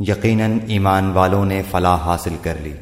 یقیناً ایمان والوں نے فلاح حاصل کر لی۔